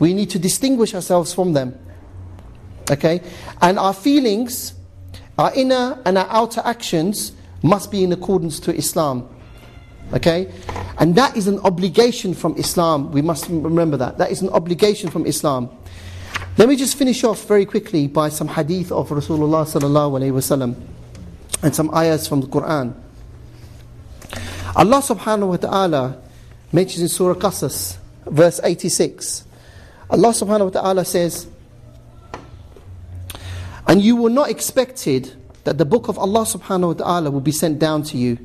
[SPEAKER 1] We need to distinguish ourselves from them. Okay? And our feelings, our inner and our outer actions must be in accordance to Islam. Okay? And that is an obligation from Islam. We must remember that. That is an obligation from Islam. Let me just finish off very quickly by some hadith of Rasulullah sallallahu alaihi wasallam and some ayahs from the Quran. Allah subhanahu wa ta'ala mentions in Surah Qasas, verse 86. Allah subhanahu wa ta'ala says, And you were not expected that the book of Allah subhanahu wa ta'ala will be sent down to you.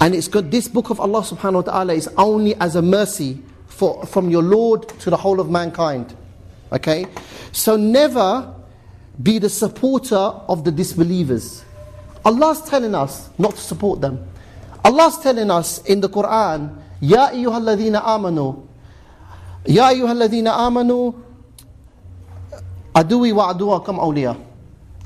[SPEAKER 1] And it's good, this book of Allah subhanahu wa ta'ala is only as a mercy for, from your Lord to the whole of mankind. Okay? So never be the supporter of the disbelievers. Allah's telling us not to support them. Allah's telling us in the Quran, Ya ayyuhalladhina amanu, Ya ayyuhalladhina amanu, adui wa aduwakum awliya.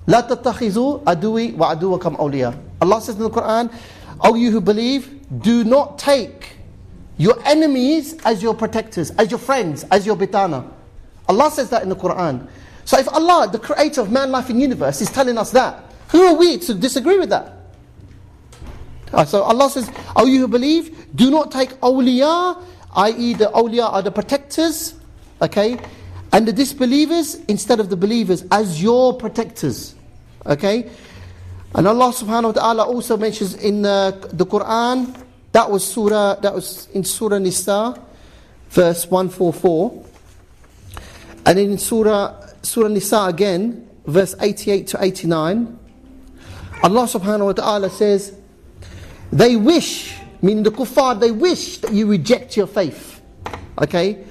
[SPEAKER 1] La tattakhizu adui wa aduwakum. Allah says in the Quran, O you who believe, do not take your enemies as your protectors, as your friends, as your bitana. Allah says that in the Quran. So if Allah, the creator of man, life and universe, is telling us that, who are we to disagree with that? Uh, so Allah says, O you who believe, do not take awliya, i.e. the awliya are the protectors, okay, and the disbelievers instead of the believers as your protectors, okay. And Allah subhanahu wa ta'ala also mentions in uh, the Quran, that was surah, that was in Surah Nisa, verse 144. And in Surah, Surah Nisa again, verse 88 to 89, Allah subhanahu wa ta'ala says, they wish, meaning the kuffar, they wish that you reject your faith. Okay?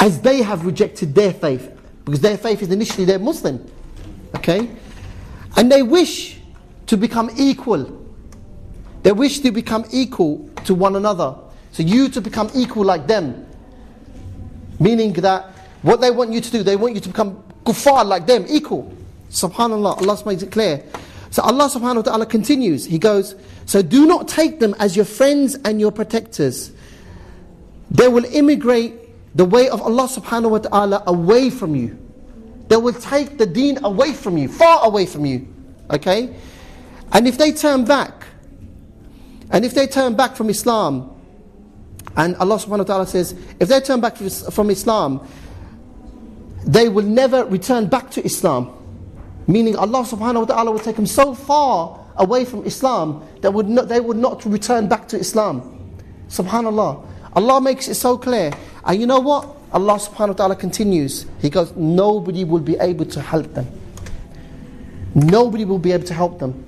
[SPEAKER 1] As they have rejected their faith. Because their faith is initially they're Muslim. Okay? And they wish to become equal. They wish to become equal to one another. So you to become equal like them. Meaning that what they want you to do, they want you to become kuffar like them, equal. Subhanallah, Allah makes it clear. So Allah subhanahu wa ta'ala continues. He goes, So do not take them as your friends and your protectors. They will immigrate the way of Allah subhanahu wa ta'ala away from you. They will take the deen away from you, far away from you. Okay? And if they turn back, and if they turn back from Islam, and Allah subhanahu wa ta'ala says, if they turn back from Islam, they will never return back to Islam. Meaning Allah subhanahu wa ta'ala will take them so far away from Islam that would not, they would not return back to Islam. Subhanallah. Allah makes it so clear. And you know what? Allah subhanahu wa ta'ala continues. He goes, nobody will be able to help them. Nobody will be able to help them.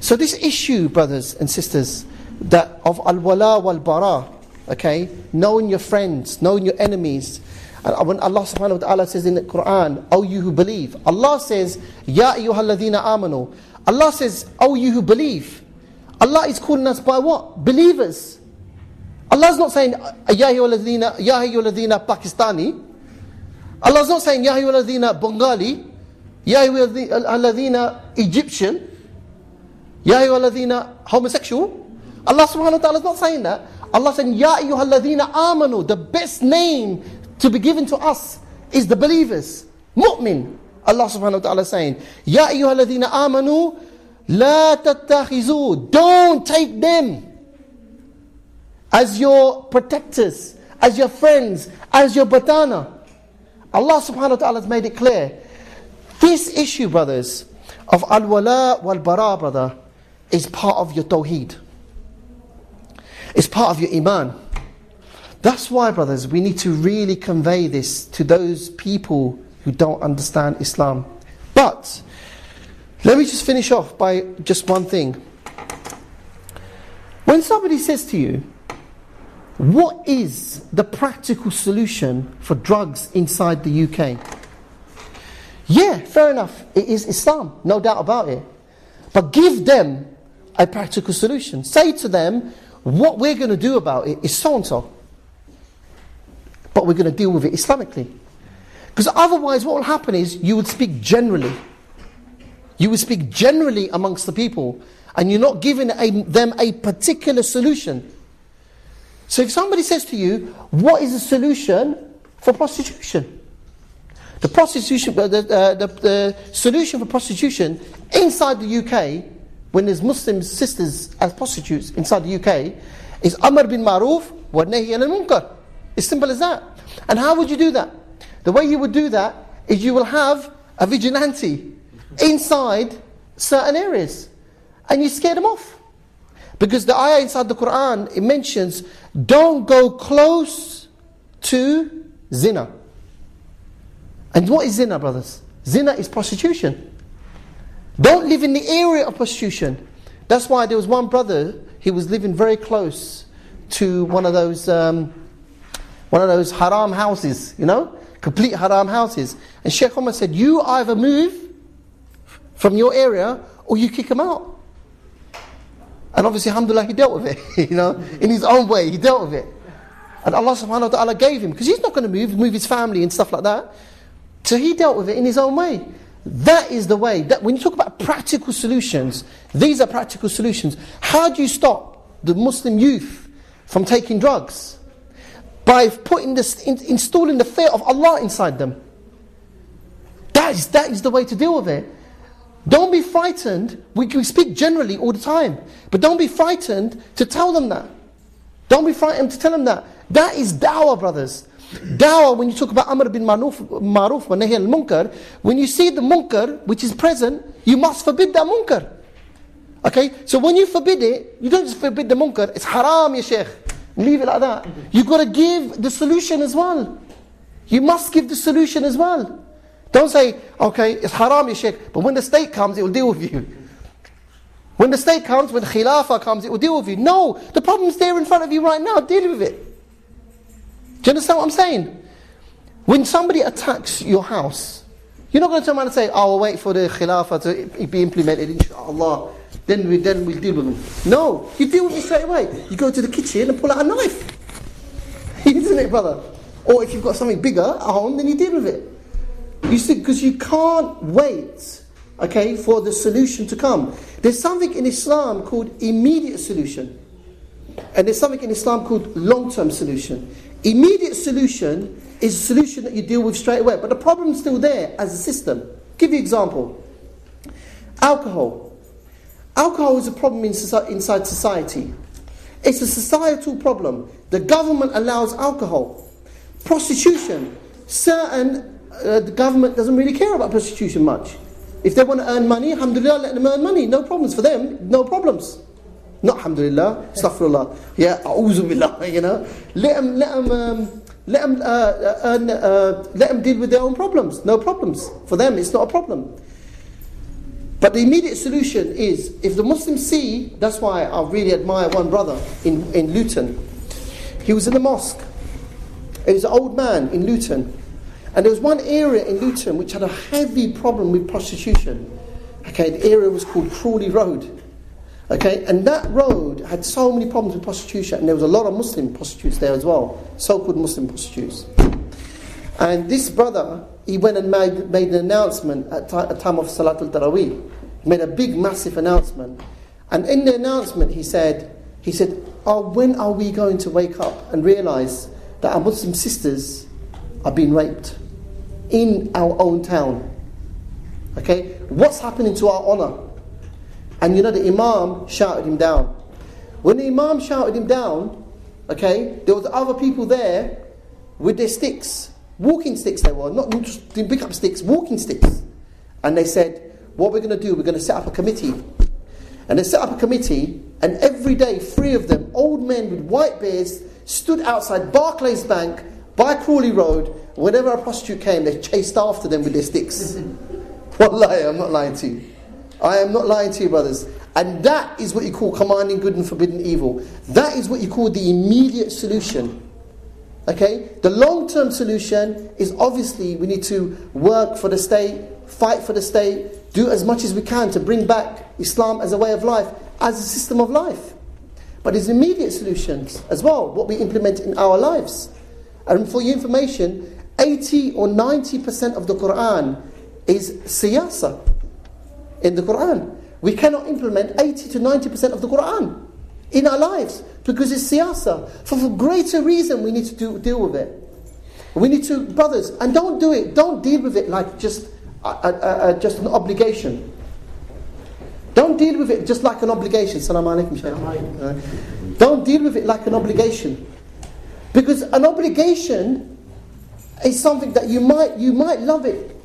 [SPEAKER 1] So this issue, brothers and sisters, that of al-wala wal-bara, okay, knowing your friends, knowing your enemies, and when Allah subhanahu wa ta'ala says in the Quran, O you who believe, Allah says, Ya ayyuhalladhina amanu. Allah says, O you who believe. Allah is calling us by what? Believers. Allah is not saying, Ya ayyuhalladhina, ya Pakistani. Allah is not saying, Ya ayyuhalladhina Bengali. Ya ayyuhalladhina Egyptian. Ya ayyuhalladhina homosexual. Allah subhanahu wa ta'ala is not saying that. Allah saying, Ya ayyuhalladhina amanu. The best name to be given to us is the believers. Mu'min. Allah subhanahu wa ta'ala saying, Ya ayyuhalladhina amanu, la tattakhizu. Don't take them as your protectors, as your friends, as your batana. Allah subhanahu wa ta'ala has made it clear. This issue, brothers, of al-wala wal-bara, brother, is part of your tawheed. It's part of your iman. That's why, brothers, we need to really convey this to those people who don't understand Islam. But, let me just finish off by just one thing. When somebody says to you, what is the practical solution for drugs inside the UK? Yeah, fair enough, it is Islam, no doubt about it. But give them a practical solution. Say to them, what we're going to do about it is so and so but we're going to deal with it Islamically. Because otherwise, what will happen is you would speak generally. You would speak generally amongst the people, and you're not giving a, them a particular solution. So if somebody says to you, What is the solution for prostitution? The prostitution, uh, the, uh, the, the solution for prostitution inside the UK, when there's Muslim sisters as prostitutes inside the UK, is Amr bin Maruf wa Nahi al Munkar. As simple as that. And how would you do that? The way you would do that is you will have a vigilante inside certain areas and you scare them off. Because the ayah inside the Quran, it mentions, don't go close to zina. And what is zina, brothers? Zina is prostitution. Don't live in the area of prostitution. That's why there was one brother, he was living very close to one of those um, one of those haram houses, you know, complete haram houses. And Sheikh Omar said, You either move from your area or you kick him out. And obviously, alhamdulillah, he dealt with it, you know, in his own way, he dealt with it. And Allah subhanahu wa ta'ala gave him, because he's not going to move, move his family and stuff like that. So he dealt with it in his own way. That is the way. That when you talk about practical solutions, these are practical solutions. How do you stop the Muslim youth from taking drugs? by putting this, in, installing the fear of Allah inside them. That is, that is the way to deal with it. Don't be frightened. We, we speak generally all the time. But don't be frightened to tell them that. Don't be frightened to tell them that. That is dawah, brothers. Dawah, when you talk about Amr bin Maruf, Maruf wa Nahi al Munkar, when you see the Munkar, which is present, you must forbid that Munkar. Okay? So when you forbid it, you don't just forbid the Munkar, it's haram, ya Sheikh. Leave it like that. You've got to give the solution as well. You must give the solution as well. Don't say, okay, it's haram, ya sheikh, but when the state comes, it will deal with you. When the state comes, when khilafah comes, it will deal with you. No, the problem's there in front of you right now, deal with it. Do you understand what I'm saying? When somebody attacks your house, you're not going to turn around and say, oh, will wait for the khilafah to be implemented, inshallah then we then we'll deal with them. No, you deal with it straight away. You go to the kitchen and pull out a knife. Isn't it, brother? Or if you've got something bigger at home, then you deal with it. You see, because you can't wait okay, for the solution to come. There's something in Islam called immediate solution. And there's something in Islam called long-term solution. Immediate solution is a solution that you deal with straight away, but the problem's still there as a system. give you an example. Alcohol. Alcohol is a problem in inside society. It's a societal problem. The government allows alcohol. Prostitution. Certain, uh, the government doesn't really care about prostitution much. If they want to earn money, alhamdulillah, let them earn money. No problems for them. No problems. Not alhamdulillah, astaghfirullah. Yeah, a'udhu billah, you know. Let them, let them, um, let them, uh, uh, earn, uh, let them deal with their own problems. No problems. For them, it's not a problem. But the immediate solution is if the Muslims see, that's why I really admire one brother in, in Luton. He was in the mosque. He was an old man in Luton. And there was one area in Luton which had a heavy problem with prostitution. Okay, the area was called Crawley Road. Okay, and that road had so many problems with prostitution, and there was a lot of Muslim prostitutes there as well, so called Muslim prostitutes. And this brother, he went and made, made an announcement at the time of Salatul Taraweeh. He made a big, massive announcement. And in the announcement, he said, he said, oh, when are we going to wake up and realize that our Muslim sisters are being raped in our own town? Okay? What's happening to our honor? And you know, the Imam shouted him down. When the Imam shouted him down, okay, there was other people there with their sticks Walking sticks they were, not just pick up sticks, walking sticks. And they said, what we're going to do, we're going to set up a committee. And they set up a committee, and every day, three of them, old men with white beards, stood outside Barclays Bank by Crawley Road. Whenever a prostitute came, they chased after them with their sticks. Wallahi, I'm not lying to you. I am not lying to you, brothers. And that is what you call commanding good and forbidding evil. That is what you call the immediate solution. Okay? The long term solution is obviously we need to work for the state, fight for the state, do as much as we can to bring back Islam as a way of life, as a system of life. But there's immediate solutions as well, what we implement in our lives. And for your information, 80 or 90% of the Quran is siyasa in the Quran. We cannot implement 80 to 90% of the Quran in our lives because it's siyasa. For, for greater reason, we need to do, deal with it. We need to, brothers, and don't do it, don't deal with it like just, a, a, a, just an obligation. Don't deal with it just like an obligation. Salam alaikum, Shaykh. Don't deal with it like an obligation. Because an obligation is something that you might, you might love it,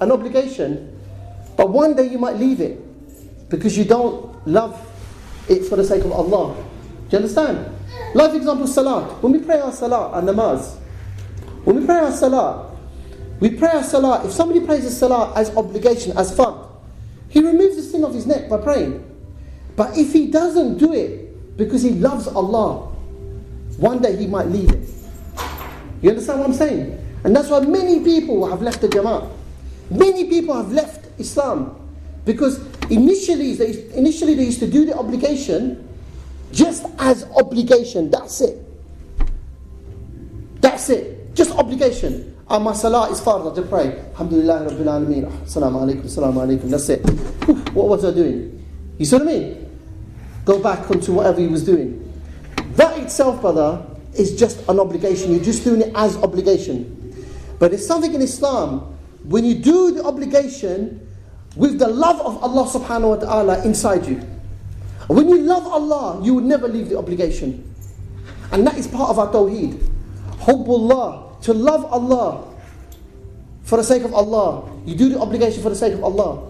[SPEAKER 1] an obligation, but one day you might leave it because you don't love it for the sake of Allah. Do you understand? Life example, salat. When we pray our salat and namaz, when we pray our salat, we pray our salat. If somebody prays a salat as obligation, as fun, he removes the sin off his neck by praying. But if he doesn't do it because he loves Allah, one day he might leave it. You understand what I'm saying? And that's why many people have left the Jama'ah. Many people have left Islam because initially they, initially they used to do the obligation just as obligation. That's it. That's it. Just obligation. And my salah is fard to pray. Alhamdulillah Rabbil Alameen. Assalamu alaikum, assalamu alaikum. That's it. What was I doing? You see what I mean? Go back onto whatever he was doing. That itself, brother, is just an obligation. You're just doing it as obligation. But it's something in Islam, when you do the obligation with the love of Allah subhanahu wa ta'ala inside you. When you love Allah, you would never leave the obligation. And that is part of our tawheed. Hubbullah, to love Allah for the sake of Allah. You do the obligation for the sake of Allah.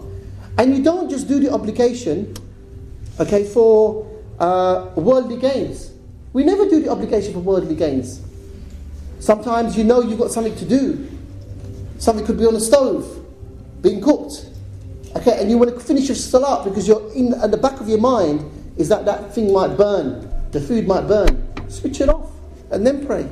[SPEAKER 1] And you don't just do the obligation, okay, for uh, worldly gains. We never do the obligation for worldly gains. Sometimes you know you've got something to do. Something could be on the stove, being cooked. Okay, and you want to finish your salat because you're in at the back of your mind is that that thing might burn, the food might burn. Switch it off and then pray.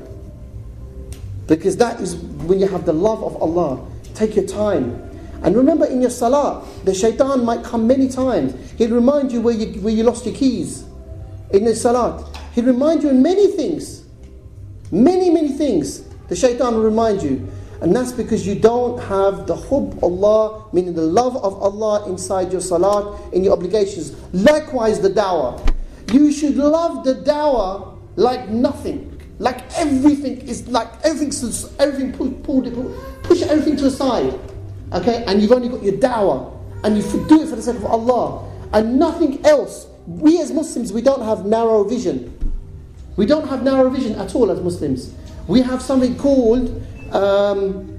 [SPEAKER 1] Because that is when you have the love of Allah. Take your time. And remember in your salah, the shaitan might come many times. He'll remind you where you, where you lost your keys in the salat. He'll remind you in many things. Many, many things. The shaitan will remind you. And that's because you don't have the hub Allah, meaning the love of Allah inside your salat, in your obligations. Likewise, the dawah. You should love the dawah like nothing. Like everything is like everything's everything pulled, pulled, push everything to the side. Okay, and you've only got your dawah, and you do it for the sake of Allah, and nothing else. We as Muslims, we don't have narrow vision. We don't have narrow vision at all as Muslims. We have something called um,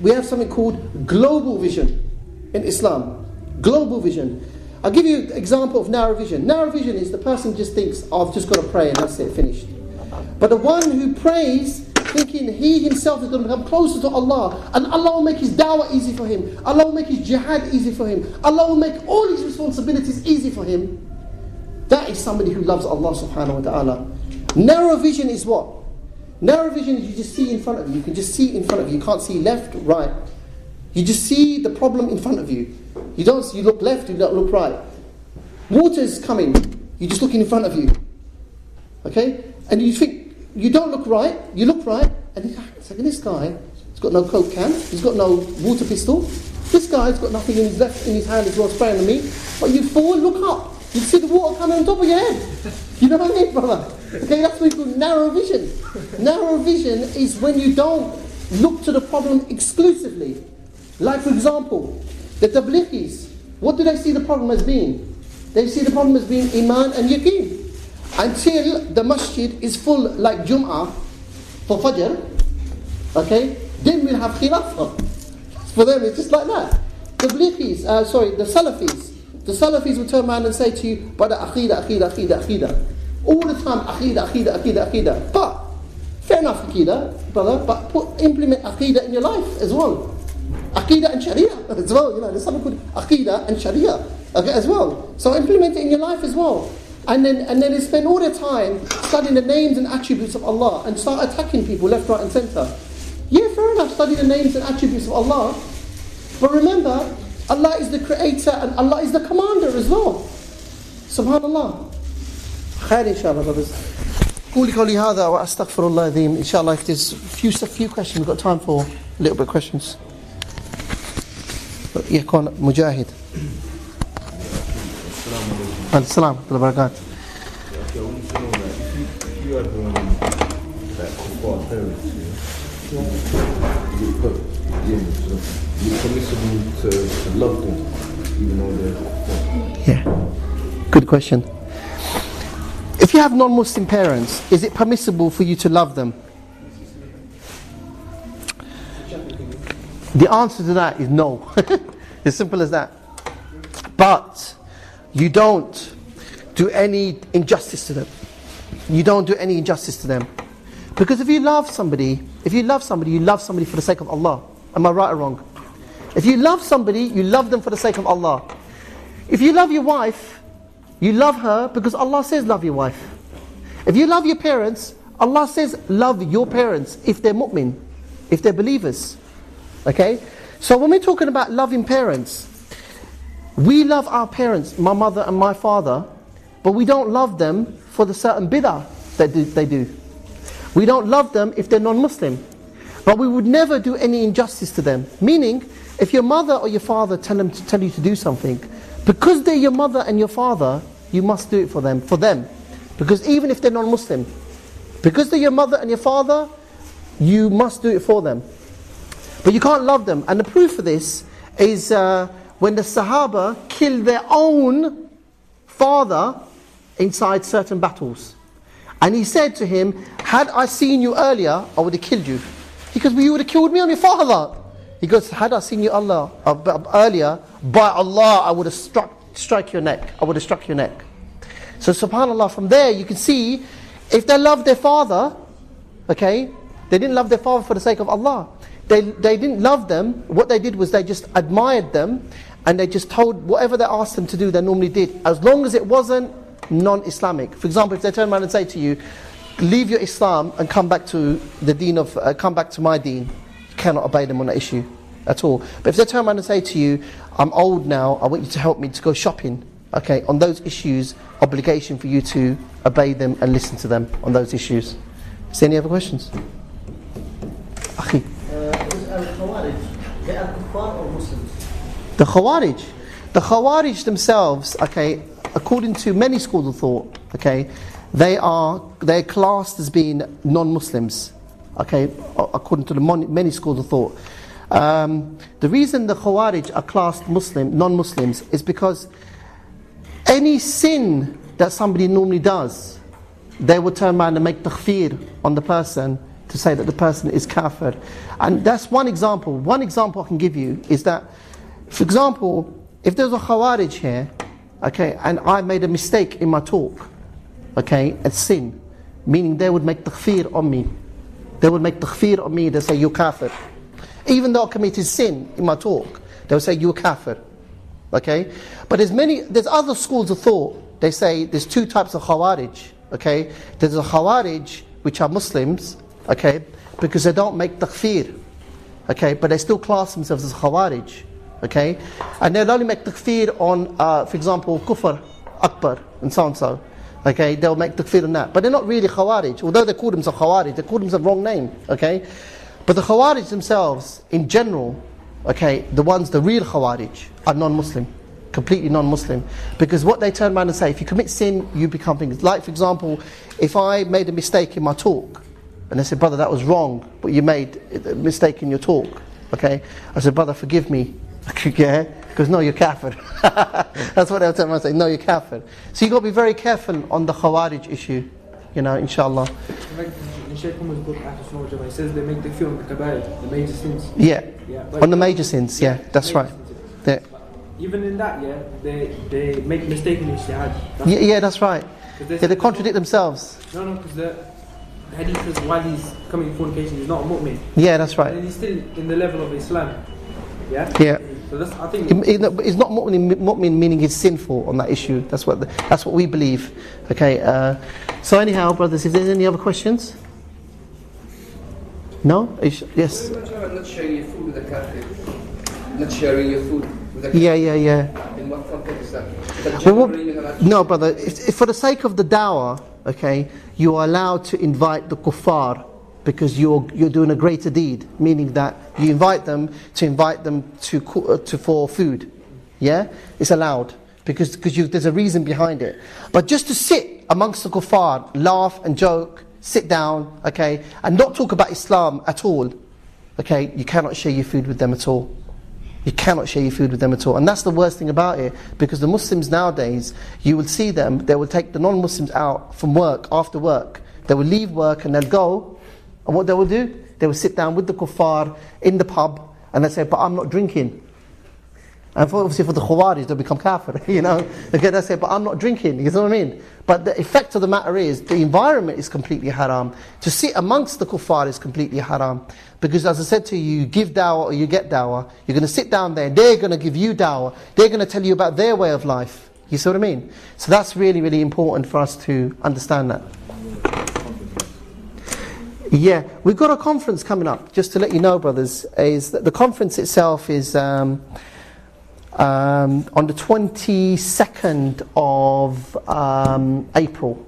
[SPEAKER 1] we have something called global vision in Islam. Global vision. I'll give you an example of narrow vision. Narrow vision is the person just thinks, oh, I've just got to pray and that's it, finished. But the one who prays thinking he himself is going to become closer to Allah and Allah will make his dawah easy for him. Allah will make his jihad easy for him. Allah will make all his responsibilities easy for him. That is somebody who loves Allah subhanahu wa ta'ala. Narrow vision is what? Narrow vision is you just see in front of you. You can just see in front of you. You can't see left, right. You just see the problem in front of you. You don't you look left, you don't look right. Water is coming. You're just looking in front of you. Okay? And you think you don't look right, you look right, and you think, this guy, he's got no coke can, he's got no water pistol. This guy's got nothing in his left in his hand as well spraying on me. But you fall, look up. You see the water coming on top of your head. You know what I mean, brother? Okay, that's what we call narrow vision. Narrow vision is when you don't look to the problem exclusively. Like, for example, the tablighis, what do they see the problem as being? They see the problem as being iman and yaqeen. Until the masjid is full like Jum'ah for Fajr, okay, then we'll have khilafah. For them, it's just like that. The Tablighis, uh, sorry, the Salafis, the Salafis will turn around and say to you, brother, aqidah, aqidah, aqidah, aqidah. All the time, aqidah, aqidah, aqidah, aqidah. But, fair enough, aqidah, brother, but put, implement aqidah in your life as well. Aqidah and sharia as well. You know, there's something called aqidah and sharia okay, as well. So implement it in your life as well. And then, and then they spend all their time studying the names and attributes of Allah and start attacking people left, right, and centre. Yeah, fair enough, study the names and attributes of Allah. But remember, Allah is the creator and Allah is the commander as well. Subhanallah. خير إن شاء الله brothers. قولي قولي هذا وأستغفر الله العظيم إن شاء الله if there's a few, a few questions we've got time for a little bit of questions يكون مجاهد السلام ورحمة الله وبركاته permissible to, to love them, even though they're. Yeah, good question. If you have non Muslim parents, is it permissible for you to love them? The answer to that is no. as simple as that. But you don't do any injustice to them. You don't do any injustice to them. Because if you love somebody, if you love somebody, you love somebody for the sake of Allah. Am I right or wrong? If you love somebody, you love them for the sake of Allah. If you love your wife, you love her because Allah says love your wife. If you love your parents, Allah says love your parents if they're mu'min, if they're believers. Okay? So when we're talking about loving parents, we love our parents, my mother and my father, but we don't love them for the certain bid'ah that they do. We don't love them if they're non-Muslim. But we would never do any injustice to them. Meaning, if your mother or your father tell, them to tell you to do something, because they're your mother and your father, you must do it for them, for them. Because even if they're non-Muslim, because they're your mother and your father, you must do it for them. But you can't love them. And the proof for this is uh, when the Sahaba killed their own father inside certain battles. And he said to him, Had I seen you earlier, I would have killed you. Because you would have killed me and your father. He goes, had I seen you Allah uh, earlier, by Allah I would have struck strike your neck. I would have struck your neck. So subhanAllah, from there you can see if they loved their father, okay, they didn't love their father for the sake of Allah. They, they didn't love them. What they did was they just admired them and they just told whatever they asked them to do, they normally did. As long as it wasn't non-Islamic. For example, if they turn around and say to you, leave your Islam and come back to the deen of, uh, come back to my deen, cannot obey them on that issue at all. But if they turn around and say to you, I'm old now, I want you to help me to go shopping, okay, on those issues, obligation for you to obey them and listen to them on those issues. Is there any other questions? Akhi. The Khawarij. The Khawarij themselves, okay, according to many schools of thought, okay, they are they're classed as being non-Muslims, okay, according to the many schools of thought. Um, the reason the Khawarij are classed Muslim, non-Muslims, is because any sin that somebody normally does, they will turn around and make takfir on the person to say that the person is kafir. And that's one example. One example I can give you is that, for example, if there's a Khawarij here, okay, and I made a mistake in my talk, okay, a sin, meaning they would make takfir on me. They would make takfir on me, they say, you're kafir. Even though I committed sin in my talk, they would say, you're kafir. Okay? But there's many, there's other schools of thought. They say there's two types of Khawarij. Okay? There's a Khawarij, which are Muslims, okay, because they don't make takfir. Okay? But they still class themselves as Khawarij. Okay? And they'll only make takfir on, uh, for example, kufr, akbar, and so and so. Okay? They'll make takfir on that. But they're not really Khawarij. Although they call themselves Khawarij, they call themselves wrong name. Okay? But the Khawarij themselves, in general, okay, the ones, the real Khawarij, are non-Muslim, completely non-Muslim. Because what they turn around and say, if you commit sin, you become things. Like, for example, if I made a mistake in my talk, and they said, brother, that was wrong, but you made a mistake in your talk, okay? I said, brother, forgive me. yeah? Because no, you're kafir. That's what they'll turn around and say, no, you're kafir. So you've got to be very careful on the Khawarij issue, you know, inshallah.
[SPEAKER 2] Like in Sheikh Umar's book, Ahl Sunnah wal Jama'ah, it says they make the film the kabair, the major sins.
[SPEAKER 1] Yeah.
[SPEAKER 2] Yeah,
[SPEAKER 1] On the major sins, yeah, that's
[SPEAKER 2] major
[SPEAKER 1] right. Yeah.
[SPEAKER 2] Even in that, yeah, they they make mistaken. That's-
[SPEAKER 1] Yeah, yeah, that's right.
[SPEAKER 2] they
[SPEAKER 1] Yeah, they contradict themselves.
[SPEAKER 2] No, no, because the the hadith is while he's committing fornication, he's not a mu'min.
[SPEAKER 1] Yeah, that's right.
[SPEAKER 2] And he's still in the level of Islam. Yeah?
[SPEAKER 1] Yeah.
[SPEAKER 2] So that's, I think,
[SPEAKER 1] It- it- It's not mu'min, mu'min meaning he's sinful on that issue. That's what the, that's what we believe. Okay. Uh, so anyhow, brothers, if there's any other questions, no. Yes.
[SPEAKER 3] Not sharing your food with a kafir? Not sharing your food with kafir?
[SPEAKER 1] Yeah, yeah, yeah.
[SPEAKER 3] In what context is that? Is that
[SPEAKER 1] Well, what-
[SPEAKER 3] generally in an
[SPEAKER 1] no, brother. If, if for the sake of the dawah, okay, you are allowed to invite the kuffar because you're you're doing a greater deed, meaning that you invite them to invite them to uh, to for food. Yeah, it's allowed because because you, there's a reason behind it. But just to sit amongst the kuffar, laugh and joke, sit down, okay, and not talk about Islam at all, okay, you cannot share your food with them at all. You cannot share your food with them at all. And that's the worst thing about it, because the Muslims nowadays, you will see them, they will take the non Muslims out from work, after work. They will leave work and they'll go, and what they will do? They will sit down with the kuffar in the pub, and they say, But I'm not drinking. And for, obviously for the Khawarij, they'll become kafir, you know. Okay, they say, but I'm not drinking, you know what I mean? But the effect of the matter is, the environment is completely haram. To sit amongst the kuffar is completely haram. Because as I said to you, you give dawah or you get dawah. You're going to sit down there, they're going to give you dawah. They're going to tell you about their way of life. You see what I mean? So that's really, really important for us to understand that. Yeah, we've got a conference coming up. Just to let you know, brothers, is that the conference itself is um, um, on the 22nd of um, April.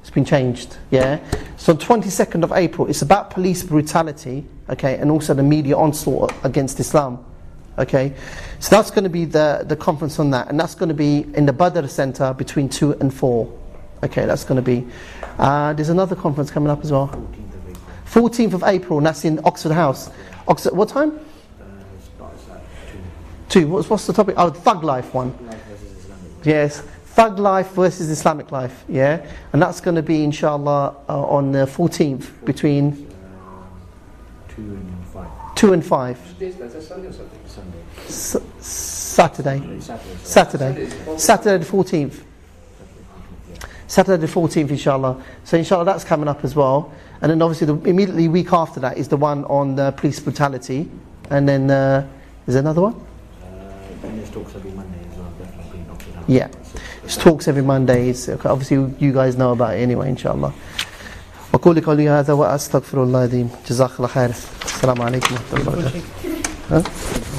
[SPEAKER 1] It's been changed, yeah. So, 22nd of April. It's about police brutality, okay, and also the media onslaught against Islam, okay. So that's going to be the the conference on that, and that's going to be in the Badr Centre between two and four. Okay, that's going to be. Uh, there's another conference coming up as well. 14th of April, and that's in Oxford House. Oxford, what time? Two. What's, what's the topic? Oh, Thug Life one. Yes, Thug Life versus Islamic Life. Yeah, and that's going to be inshallah uh, on the 14th between
[SPEAKER 4] Two and five.
[SPEAKER 1] two and five.
[SPEAKER 3] Which is that? Is Sunday or something?
[SPEAKER 4] Sunday.
[SPEAKER 1] S- Saturday.
[SPEAKER 4] Saturday.
[SPEAKER 1] Saturday the 14th. Saturday the 14th, inshallah. So, inshallah, that's coming up as well. And then, obviously, the immediately week after that is the one on uh, police brutality. And then, uh, is there another one?
[SPEAKER 4] Uh, then there's talks every Monday as well. Definitely being knocked it down.
[SPEAKER 1] Yeah. It's talks every Monday. It's, okay, obviously, you guys know about it anyway, inshallah. وقولي قولي هذا وأستغفر الله العظيم جزاك الله خير السلام عليكم ورحمة الله وبركاته ها؟